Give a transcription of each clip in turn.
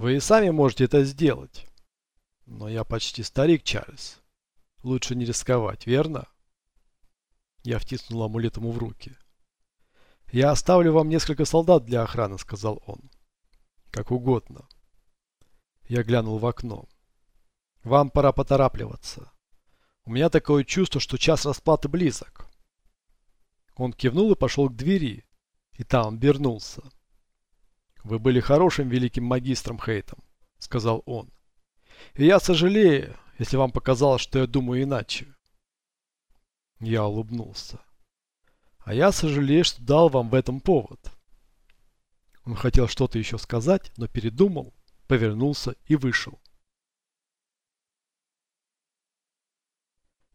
Вы и сами можете это сделать. Но я почти старик, Чарльз. Лучше не рисковать, верно? Я втиснул амулет ему в руки. «Я оставлю вам несколько солдат для охраны», — сказал он. «Как угодно». Я глянул в окно. «Вам пора поторапливаться. У меня такое чувство, что час расплаты близок». Он кивнул и пошел к двери, и там обернулся. «Вы были хорошим великим магистром Хейтом», — сказал он. «И я сожалею, если вам показалось, что я думаю иначе». Я улыбнулся. «А я сожалею, что дал вам в этом повод». Он хотел что-то еще сказать, но передумал, повернулся и вышел.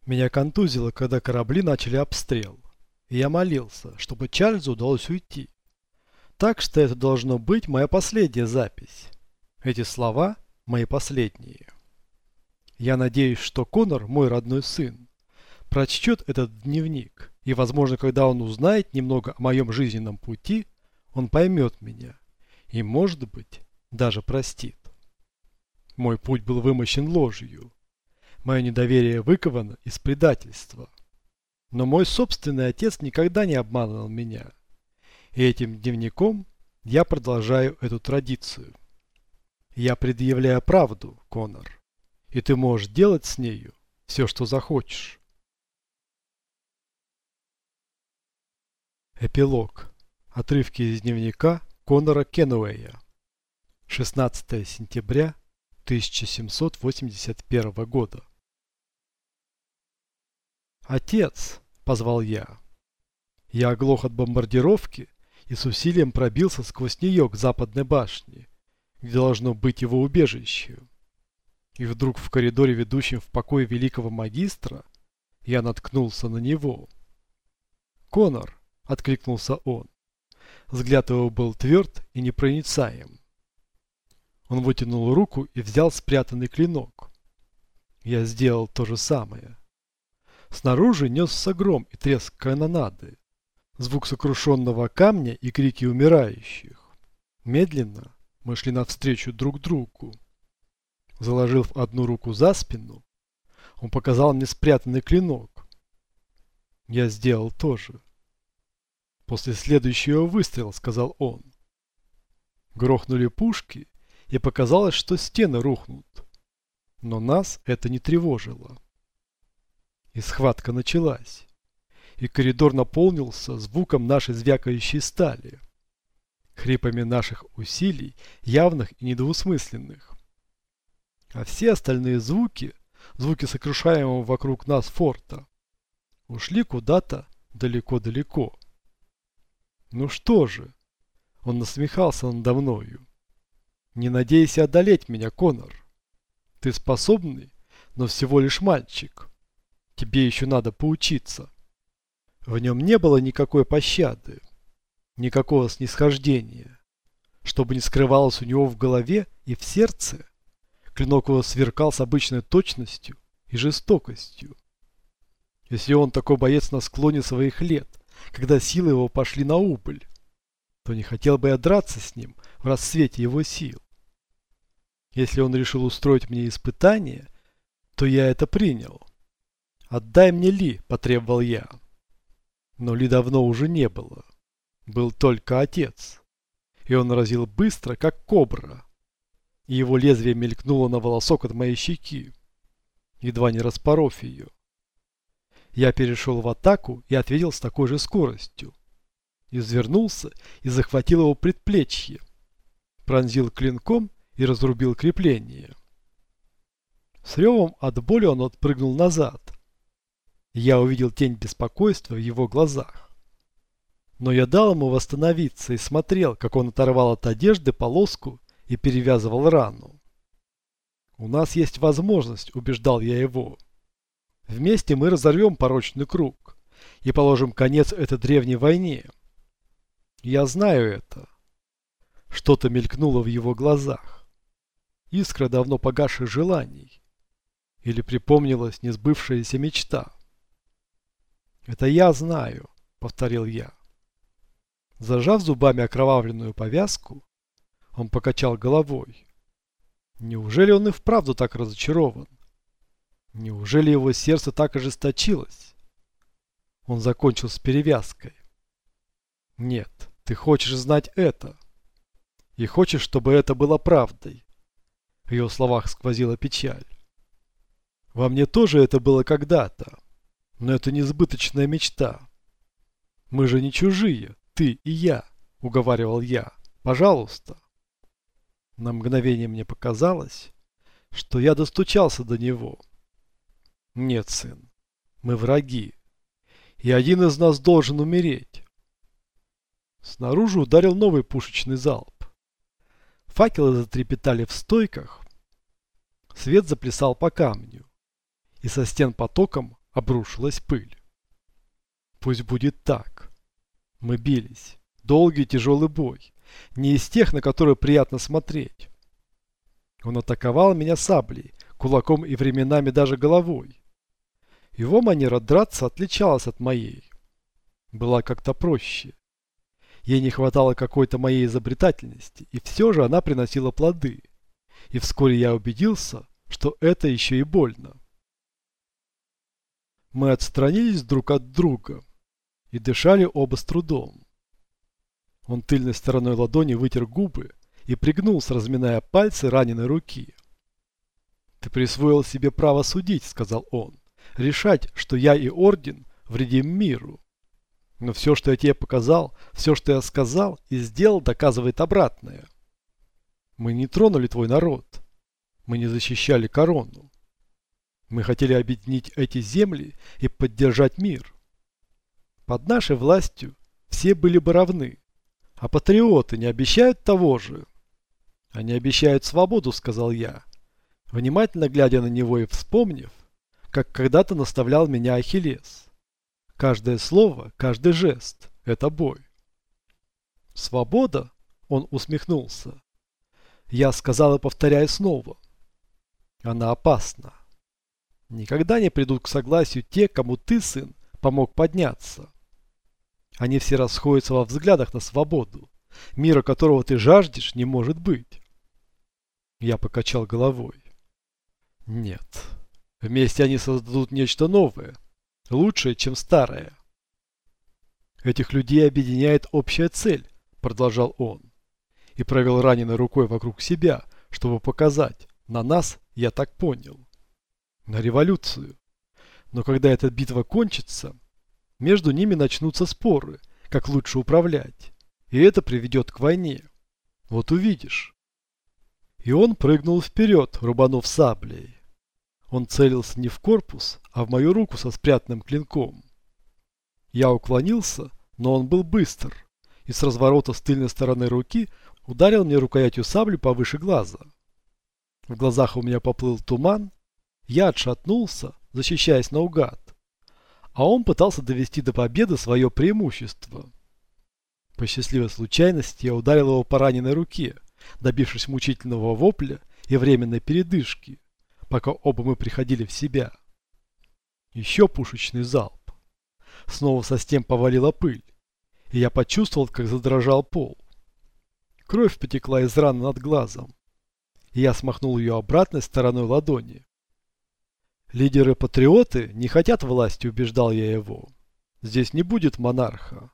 Меня контузило, когда корабли начали обстрел, и я молился, чтобы Чарльзу удалось уйти. Так что это должно быть моя последняя запись. Эти слова мои последние. Я надеюсь, что Конор, мой родной сын, прочтет этот дневник, и, возможно, когда он узнает немного о моем жизненном пути, он поймет меня и, может быть, даже простит. Мой путь был вымощен ложью. Мое недоверие выковано из предательства. Но мой собственный отец никогда не обманывал меня. И этим дневником я продолжаю эту традицию. Я предъявляю правду, Конор. И ты можешь делать с нею все, что захочешь. Эпилог. Отрывки из дневника Конора Кенуэя. 16 сентября 1781 года. «Отец!» – позвал я. Я оглох от бомбардировки и с усилием пробился сквозь нее к западной башне, где должно быть его убежище. И вдруг в коридоре, ведущем в покой великого магистра, я наткнулся на него. «Конор!» – откликнулся он. Взгляд его был тверд и непроницаем. Он вытянул руку и взял спрятанный клинок. Я сделал то же самое. Снаружи несся гром и треск канонады звук сокрушенного камня и крики умирающих. Медленно мы шли навстречу друг другу. Заложив одну руку за спину, он показал мне спрятанный клинок. Я сделал то же. После следующего выстрела, сказал он. Грохнули пушки, и показалось, что стены рухнут. Но нас это не тревожило. И схватка началась и коридор наполнился звуком нашей звякающей стали, хрипами наших усилий, явных и недвусмысленных. А все остальные звуки, звуки сокрушаемого вокруг нас форта, ушли куда-то далеко-далеко. Ну что же, он насмехался надо мною. Не надейся одолеть меня, Конор. Ты способный, но всего лишь мальчик. Тебе еще надо поучиться. В нем не было никакой пощады, никакого снисхождения. Что бы ни скрывалось у него в голове и в сердце, клинок его сверкал с обычной точностью и жестокостью. Если он такой боец на склоне своих лет, когда силы его пошли на убыль, то не хотел бы я драться с ним в расцвете его сил. Если он решил устроить мне испытание, то я это принял. «Отдай мне Ли», – потребовал я. Но Ли давно уже не было. Был только отец. И он разил быстро, как кобра. И его лезвие мелькнуло на волосок от моей щеки, едва не распоров ее. Я перешел в атаку и ответил с такой же скоростью. Извернулся и захватил его предплечье. Пронзил клинком и разрубил крепление. С ревом от боли он отпрыгнул назад. Я увидел тень беспокойства в его глазах. Но я дал ему восстановиться и смотрел, как он оторвал от одежды полоску и перевязывал рану. «У нас есть возможность», – убеждал я его. «Вместе мы разорвем порочный круг и положим конец этой древней войне. Я знаю это». Что-то мелькнуло в его глазах. Искра давно погасших желаний. Или припомнилась несбывшаяся мечта. «Это я знаю», — повторил я. Зажав зубами окровавленную повязку, он покачал головой. Неужели он и вправду так разочарован? Неужели его сердце так ожесточилось? Он закончил с перевязкой. Нет, ты хочешь знать это. И хочешь, чтобы это было правдой. В ее словах сквозила печаль. Во мне тоже это было когда-то. Но это несбыточная мечта. Мы же не чужие, ты и я, уговаривал я. Пожалуйста. На мгновение мне показалось, что я достучался до него. Нет, сын, мы враги. И один из нас должен умереть. Снаружи ударил новый пушечный залп. Факелы затрепетали в стойках. Свет заплясал по камню. И со стен потоком обрушилась пыль. Пусть будет так. Мы бились. Долгий тяжелый бой. Не из тех, на которые приятно смотреть. Он атаковал меня саблей, кулаком и временами даже головой. Его манера драться отличалась от моей. Была как-то проще. Ей не хватало какой-то моей изобретательности, и все же она приносила плоды. И вскоре я убедился, что это еще и больно. Мы отстранились друг от друга и дышали оба с трудом. Он тыльной стороной ладони вытер губы и пригнулся, разминая пальцы раненой руки. «Ты присвоил себе право судить», — сказал он решать, что я и Орден вредим миру. Но все, что я тебе показал, все, что я сказал и сделал, доказывает обратное. Мы не тронули твой народ. Мы не защищали корону. Мы хотели объединить эти земли и поддержать мир. Под нашей властью все были бы равны. А патриоты не обещают того же? Они обещают свободу, сказал я, внимательно глядя на него и вспомнив, как когда-то наставлял меня Ахиллес. Каждое слово, каждый жест – это бой. Свобода? Он усмехнулся. Я сказал и повторяю снова. Она опасна. Никогда не придут к согласию те, кому ты, сын, помог подняться. Они все расходятся во взглядах на свободу. Мира, которого ты жаждешь, не может быть. Я покачал головой. Нет. Вместе они создадут нечто новое, лучшее, чем старое. Этих людей объединяет общая цель, продолжал он, и провел раненой рукой вокруг себя, чтобы показать, на нас я так понял, на революцию. Но когда эта битва кончится, между ними начнутся споры, как лучше управлять, и это приведет к войне. Вот увидишь. И он прыгнул вперед, рубанув саблей. Он целился не в корпус, а в мою руку со спрятанным клинком. Я уклонился, но он был быстр, и с разворота с тыльной стороны руки ударил мне рукоятью сабли повыше глаза. В глазах у меня поплыл туман, я отшатнулся, защищаясь наугад, а он пытался довести до победы свое преимущество. По счастливой случайности я ударил его по раненой руке, добившись мучительного вопля и временной передышки пока оба мы приходили в себя. Еще пушечный залп. Снова со стен повалила пыль, и я почувствовал, как задрожал пол. Кровь потекла из раны над глазом, и я смахнул ее обратной стороной ладони. Лидеры-патриоты не хотят власти, убеждал я его. Здесь не будет монарха.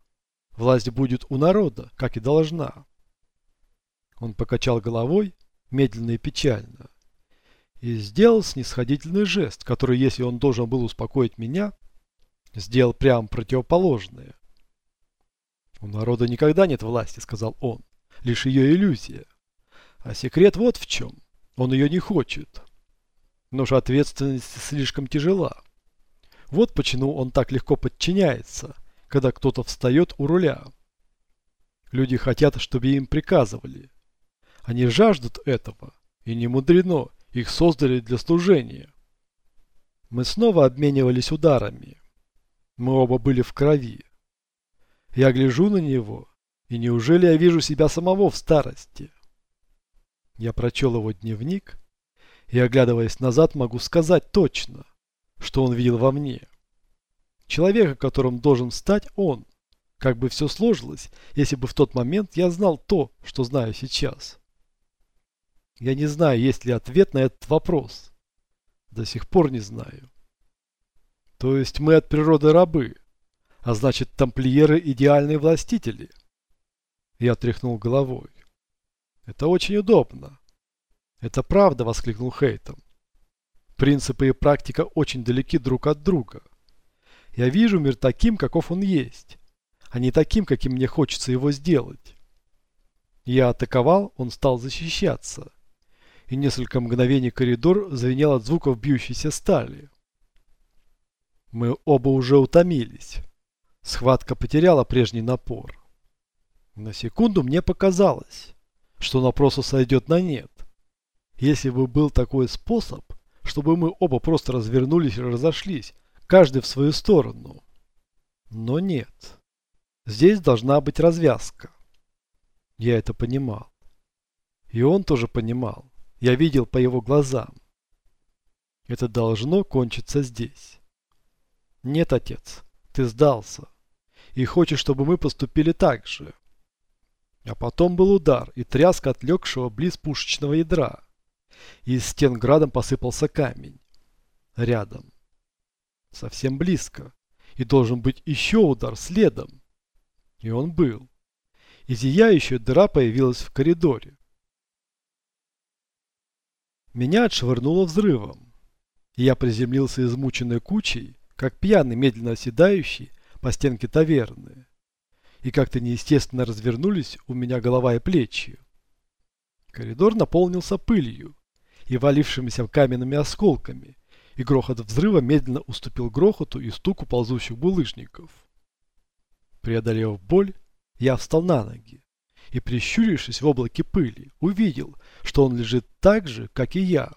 Власть будет у народа, как и должна. Он покачал головой, медленно и печально и сделал снисходительный жест, который, если он должен был успокоить меня, сделал прямо противоположное. «У народа никогда нет власти», — сказал он, — «лишь ее иллюзия. А секрет вот в чем. Он ее не хочет. Но же ответственность слишком тяжела. Вот почему он так легко подчиняется, когда кто-то встает у руля. Люди хотят, чтобы им приказывали. Они жаждут этого, и не мудрено, их создали для служения. Мы снова обменивались ударами. Мы оба были в крови. Я гляжу на него, и неужели я вижу себя самого в старости? Я прочел его дневник, и, оглядываясь назад, могу сказать точно, что он видел во мне. Человека, которым должен стать он, как бы все сложилось, если бы в тот момент я знал то, что знаю сейчас. Я не знаю, есть ли ответ на этот вопрос. До сих пор не знаю. То есть мы от природы рабы, а значит тамплиеры идеальные властители. Я тряхнул головой. Это очень удобно. Это правда, воскликнул Хейтом. Принципы и практика очень далеки друг от друга. Я вижу мир таким, каков он есть, а не таким, каким мне хочется его сделать. Я атаковал, он стал защищаться. И несколько мгновений коридор звенел от звуков бьющейся стали. Мы оба уже утомились. Схватка потеряла прежний напор. На секунду мне показалось, что она просто сойдет на нет. Если бы был такой способ, чтобы мы оба просто развернулись и разошлись, каждый в свою сторону. Но нет. Здесь должна быть развязка. Я это понимал. И он тоже понимал. Я видел по его глазам. Это должно кончиться здесь. Нет, отец, ты сдался. И хочешь, чтобы мы поступили так же. А потом был удар и тряска отлегшего близ пушечного ядра. И из стен градом посыпался камень. Рядом. Совсем близко. И должен быть еще удар следом. И он был и зияющая дыра появилась в коридоре. Меня отшвырнуло взрывом, и я приземлился измученной кучей, как пьяный, медленно оседающий по стенке таверны. И как-то неестественно развернулись у меня голова и плечи. Коридор наполнился пылью и валившимися каменными осколками, и грохот взрыва медленно уступил грохоту и стуку ползущих булыжников. Преодолев боль, я встал на ноги и, прищурившись в облаке пыли, увидел, что он лежит так же, как и я,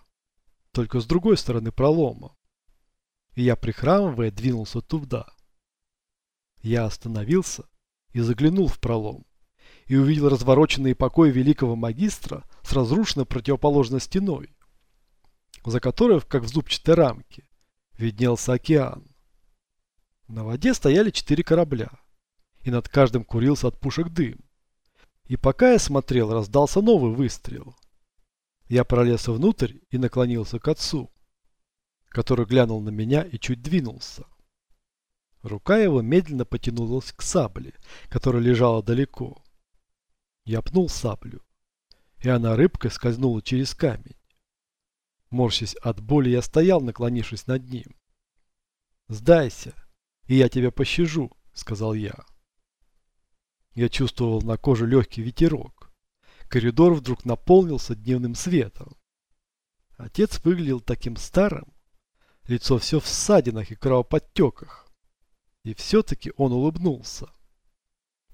только с другой стороны пролома. И я, прихрамывая, двинулся туда. Я остановился и заглянул в пролом, и увидел развороченный покой великого магистра с разрушенной противоположной стеной, за которой, как в зубчатой рамке, виднелся океан. На воде стояли четыре корабля и над каждым курился от пушек дым. И пока я смотрел, раздался новый выстрел. Я пролез внутрь и наклонился к отцу, который глянул на меня и чуть двинулся. Рука его медленно потянулась к сабле, которая лежала далеко. Я пнул саблю, и она рыбкой скользнула через камень. Морщась от боли, я стоял, наклонившись над ним. «Сдайся, и я тебя пощажу», — сказал я. Я чувствовал на коже легкий ветерок. Коридор вдруг наполнился дневным светом. Отец выглядел таким старым. Лицо все в ссадинах и кровоподтеках. И все-таки он улыбнулся.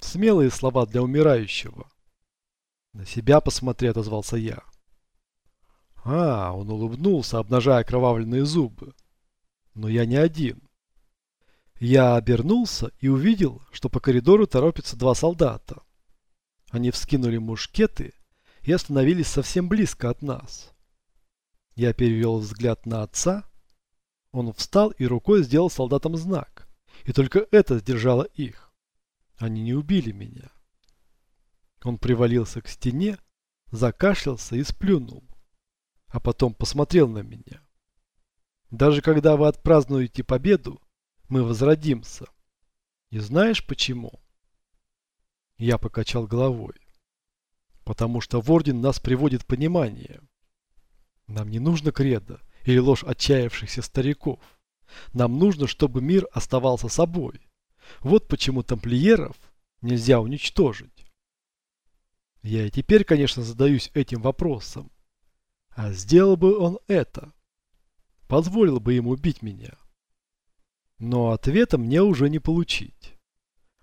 Смелые слова для умирающего. На себя посмотри, отозвался я. А, он улыбнулся, обнажая кровавленные зубы. Но я не один. Я обернулся и увидел, что по коридору торопятся два солдата. Они вскинули мушкеты и остановились совсем близко от нас. Я перевел взгляд на отца. Он встал и рукой сделал солдатам знак. И только это сдержало их. Они не убили меня. Он привалился к стене, закашлялся и сплюнул. А потом посмотрел на меня. Даже когда вы отпразднуете победу, мы возродимся. И знаешь почему? Я покачал головой. Потому что в Орден нас приводит понимание. Нам не нужно кредо или ложь отчаявшихся стариков. Нам нужно, чтобы мир оставался собой. Вот почему тамплиеров нельзя уничтожить. Я и теперь, конечно, задаюсь этим вопросом. А сделал бы он это? Позволил бы ему убить меня? Но ответа мне уже не получить.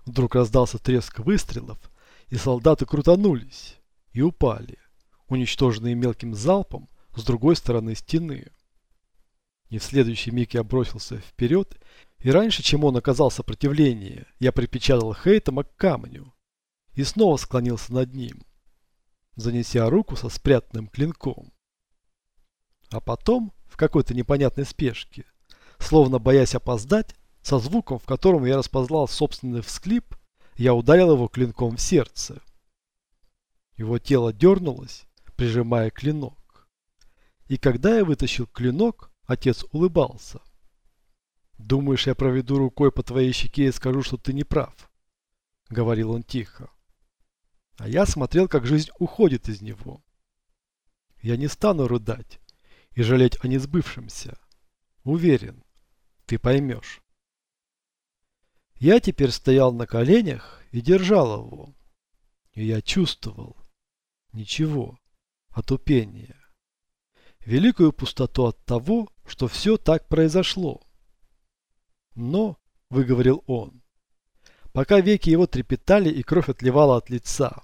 Вдруг раздался треск выстрелов, и солдаты крутанулись и упали, уничтоженные мелким залпом с другой стороны стены. И в следующий миг я бросился вперед, и раньше, чем он оказал сопротивление, я припечатал Хейтома к камню и снова склонился над ним, занеся руку со спрятанным клинком. А потом, в какой-то непонятной спешке, Словно боясь опоздать, со звуком, в котором я распознал собственный всклип, я ударил его клинком в сердце. Его тело дернулось, прижимая клинок. И когда я вытащил клинок, отец улыбался. «Думаешь, я проведу рукой по твоей щеке и скажу, что ты не прав?» — говорил он тихо. А я смотрел, как жизнь уходит из него. Я не стану рыдать и жалеть о несбывшемся. Уверен, ты поймешь. Я теперь стоял на коленях и держал его. И я чувствовал. Ничего. Отупение. Великую пустоту от того, что все так произошло. Но, выговорил он, пока веки его трепетали и кровь отливала от лица,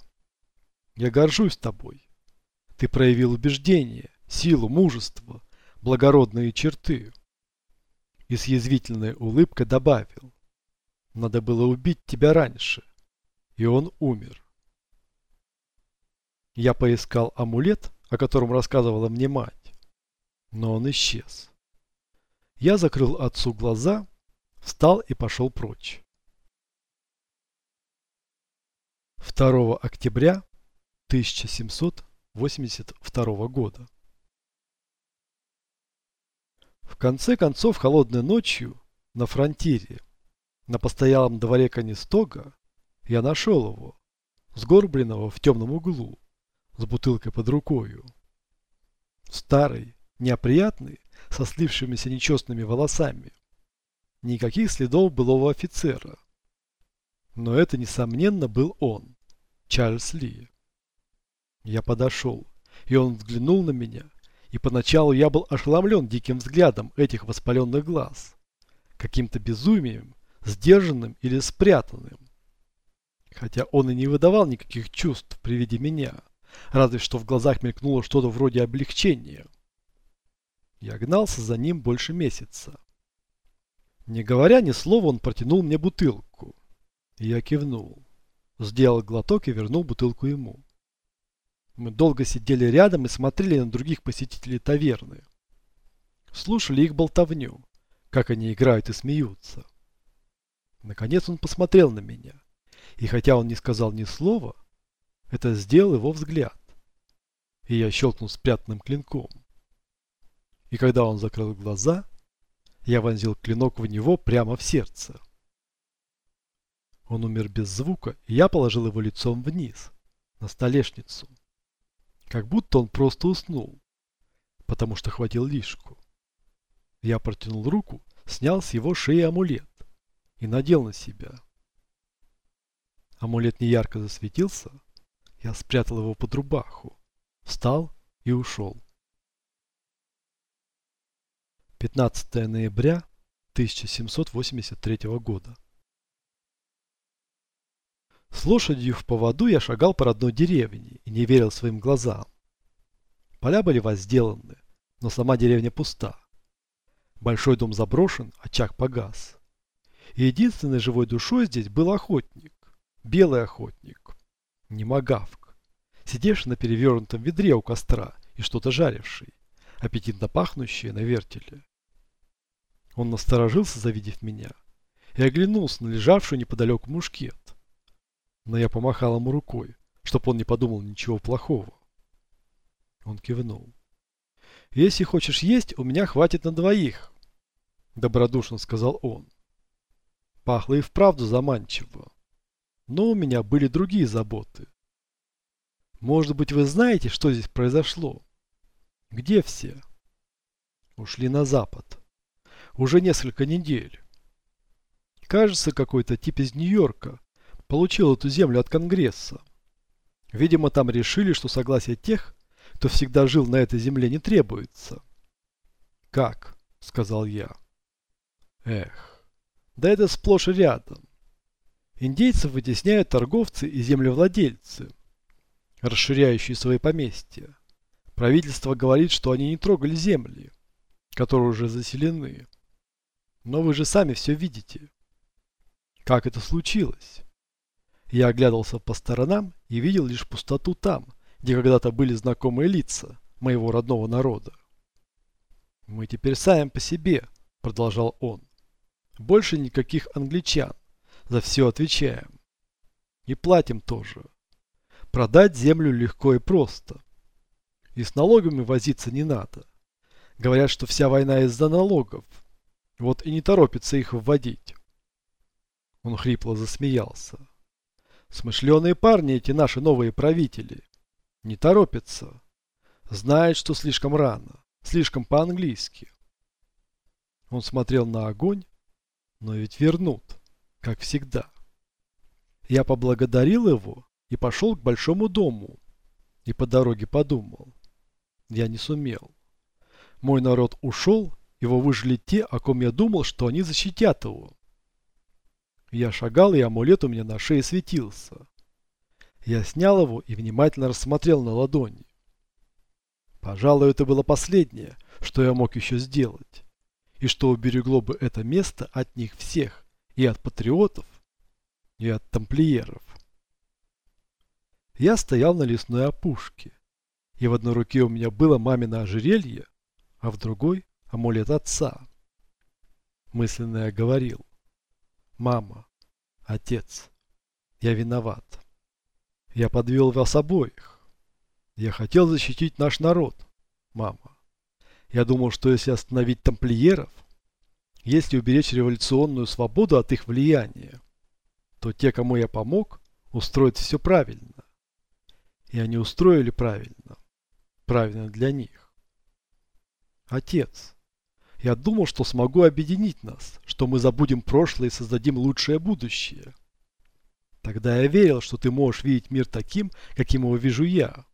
я горжусь тобой. Ты проявил убеждение, силу, мужество, благородные черты. И с язвительной улыбкой добавил. Надо было убить тебя раньше. И он умер. Я поискал амулет, о котором рассказывала мне мать. Но он исчез. Я закрыл отцу глаза, встал и пошел прочь. 2 октября 1782 года. В конце концов, холодной ночью на фронтире, на постоялом дворе Канистога, я нашел его, сгорбленного в темном углу, с бутылкой под рукою. Старый, неопрятный, со слившимися нечестными волосами. Никаких следов былого офицера. Но это, несомненно, был он, Чарльз Ли. Я подошел, и он взглянул на меня, и поначалу я был ошеломлен диким взглядом этих воспаленных глаз, каким-то безумием, сдержанным или спрятанным. Хотя он и не выдавал никаких чувств при виде меня, разве что в глазах мелькнуло что-то вроде облегчения. Я гнался за ним больше месяца. Не говоря ни слова, он протянул мне бутылку. Я кивнул. Сделал глоток и вернул бутылку ему. Мы долго сидели рядом и смотрели на других посетителей таверны. Слушали их болтовню, как они играют и смеются. Наконец он посмотрел на меня. И хотя он не сказал ни слова, это сделал его взгляд. И я щелкнул спрятанным клинком. И когда он закрыл глаза, я вонзил клинок в него прямо в сердце. Он умер без звука, и я положил его лицом вниз, на столешницу. Как будто он просто уснул, потому что хватил лишку. Я протянул руку, снял с его шеи амулет и надел на себя. Амулет неярко засветился, я спрятал его под рубаху, встал и ушел. 15 ноября 1783 года. С лошадью в поводу я шагал по родной деревне и не верил своим глазам. Поля были возделаны, но сама деревня пуста. Большой дом заброшен, очаг погас. И единственной живой душой здесь был охотник. Белый охотник. Не магавк. Сидевший на перевернутом ведре у костра и что-то жаривший. Аппетитно пахнущее на вертеле. Он насторожился, завидев меня, и оглянулся на лежавшую неподалеку мушкет но я помахал ему рукой, чтоб он не подумал ничего плохого. Он кивнул. «Если хочешь есть, у меня хватит на двоих», — добродушно сказал он. Пахло и вправду заманчиво. Но у меня были другие заботы. Может быть, вы знаете, что здесь произошло? Где все? Ушли на запад. Уже несколько недель. Кажется, какой-то тип из Нью-Йорка получил эту землю от Конгресса. Видимо, там решили, что согласие тех, кто всегда жил на этой земле, не требуется. «Как?» – сказал я. «Эх, да это сплошь и рядом. Индейцев вытесняют торговцы и землевладельцы, расширяющие свои поместья. Правительство говорит, что они не трогали земли, которые уже заселены. Но вы же сами все видите. Как это случилось? Я оглядывался по сторонам и видел лишь пустоту там, где когда-то были знакомые лица моего родного народа. «Мы теперь сами по себе», — продолжал он. «Больше никаких англичан. За все отвечаем. И платим тоже. Продать землю легко и просто. И с налогами возиться не надо. Говорят, что вся война из-за налогов. Вот и не торопится их вводить. Он хрипло засмеялся. Смышленые парни эти наши новые правители. Не торопятся. Знают, что слишком рано. Слишком по-английски. Он смотрел на огонь, но ведь вернут, как всегда. Я поблагодарил его и пошел к большому дому. И по дороге подумал. Я не сумел. Мой народ ушел, его выжили те, о ком я думал, что они защитят его. Я шагал, и амулет у меня на шее светился. Я снял его и внимательно рассмотрел на ладони. Пожалуй, это было последнее, что я мог еще сделать. И что уберегло бы это место от них всех, и от патриотов, и от тамплиеров. Я стоял на лесной опушке, и в одной руке у меня было мамино ожерелье, а в другой – амулет отца. Мысленно я говорил, Мама, отец, я виноват. Я подвел вас обоих. Я хотел защитить наш народ, мама. Я думал, что если остановить тамплиеров, если уберечь революционную свободу от их влияния, то те, кому я помог, устроят все правильно. И они устроили правильно. Правильно для них. Отец, я думал, что смогу объединить нас, что мы забудем прошлое и создадим лучшее будущее. Тогда я верил, что ты можешь видеть мир таким, каким его вижу я.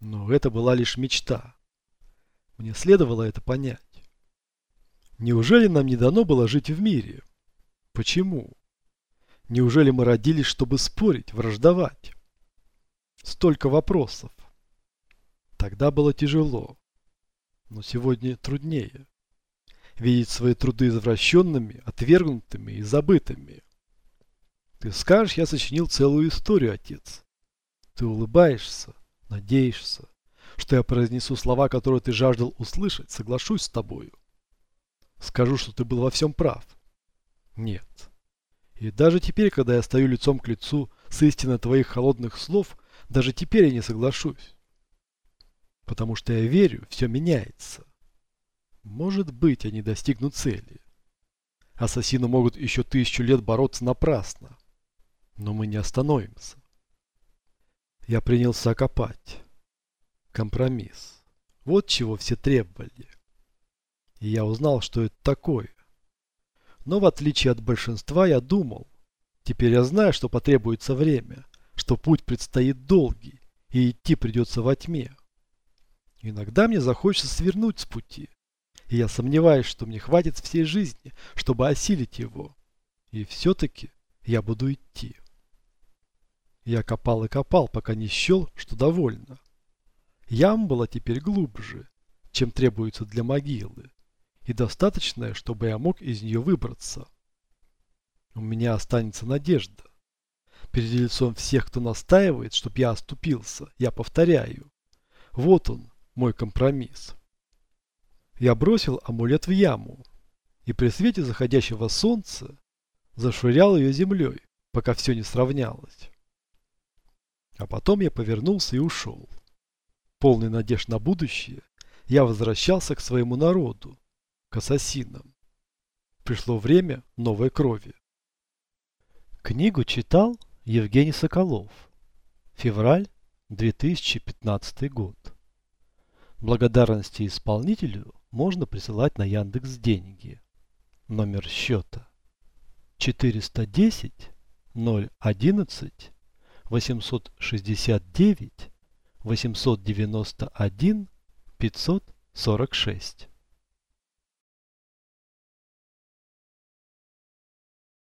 Но это была лишь мечта. Мне следовало это понять. Неужели нам не дано было жить в мире? Почему? Неужели мы родились, чтобы спорить, враждовать? Столько вопросов. Тогда было тяжело. Но сегодня труднее видеть свои труды извращенными, отвергнутыми и забытыми. Ты скажешь, я сочинил целую историю, отец. Ты улыбаешься, надеешься, что я произнесу слова, которые ты жаждал услышать, соглашусь с тобою. Скажу, что ты был во всем прав. Нет. И даже теперь, когда я стою лицом к лицу с истиной твоих холодных слов, даже теперь я не соглашусь. Потому что я верю, все меняется. Может быть, они достигнут цели. Ассасины могут еще тысячу лет бороться напрасно. Но мы не остановимся. Я принялся копать. Компромисс. Вот чего все требовали. И я узнал, что это такое. Но в отличие от большинства я думал. Теперь я знаю, что потребуется время. Что путь предстоит долгий. И идти придется во тьме. Иногда мне захочется свернуть с пути и я сомневаюсь, что мне хватит всей жизни, чтобы осилить его. И все-таки я буду идти. Я копал и копал, пока не счел, что довольно. Ям была теперь глубже, чем требуется для могилы, и достаточная, чтобы я мог из нее выбраться. У меня останется надежда. Перед лицом всех, кто настаивает, чтоб я оступился, я повторяю. Вот он, мой компромисс. Я бросил амулет в яму и при свете заходящего солнца зашвырял ее землей, пока все не сравнялось. А потом я повернулся и ушел. Полный надежд на будущее, я возвращался к своему народу, к ассасинам. Пришло время новой крови. Книгу читал Евгений Соколов. Февраль 2015 год. Благодарности исполнителю можно присылать на Яндекс деньги. Номер счета 410 011 869 891 546.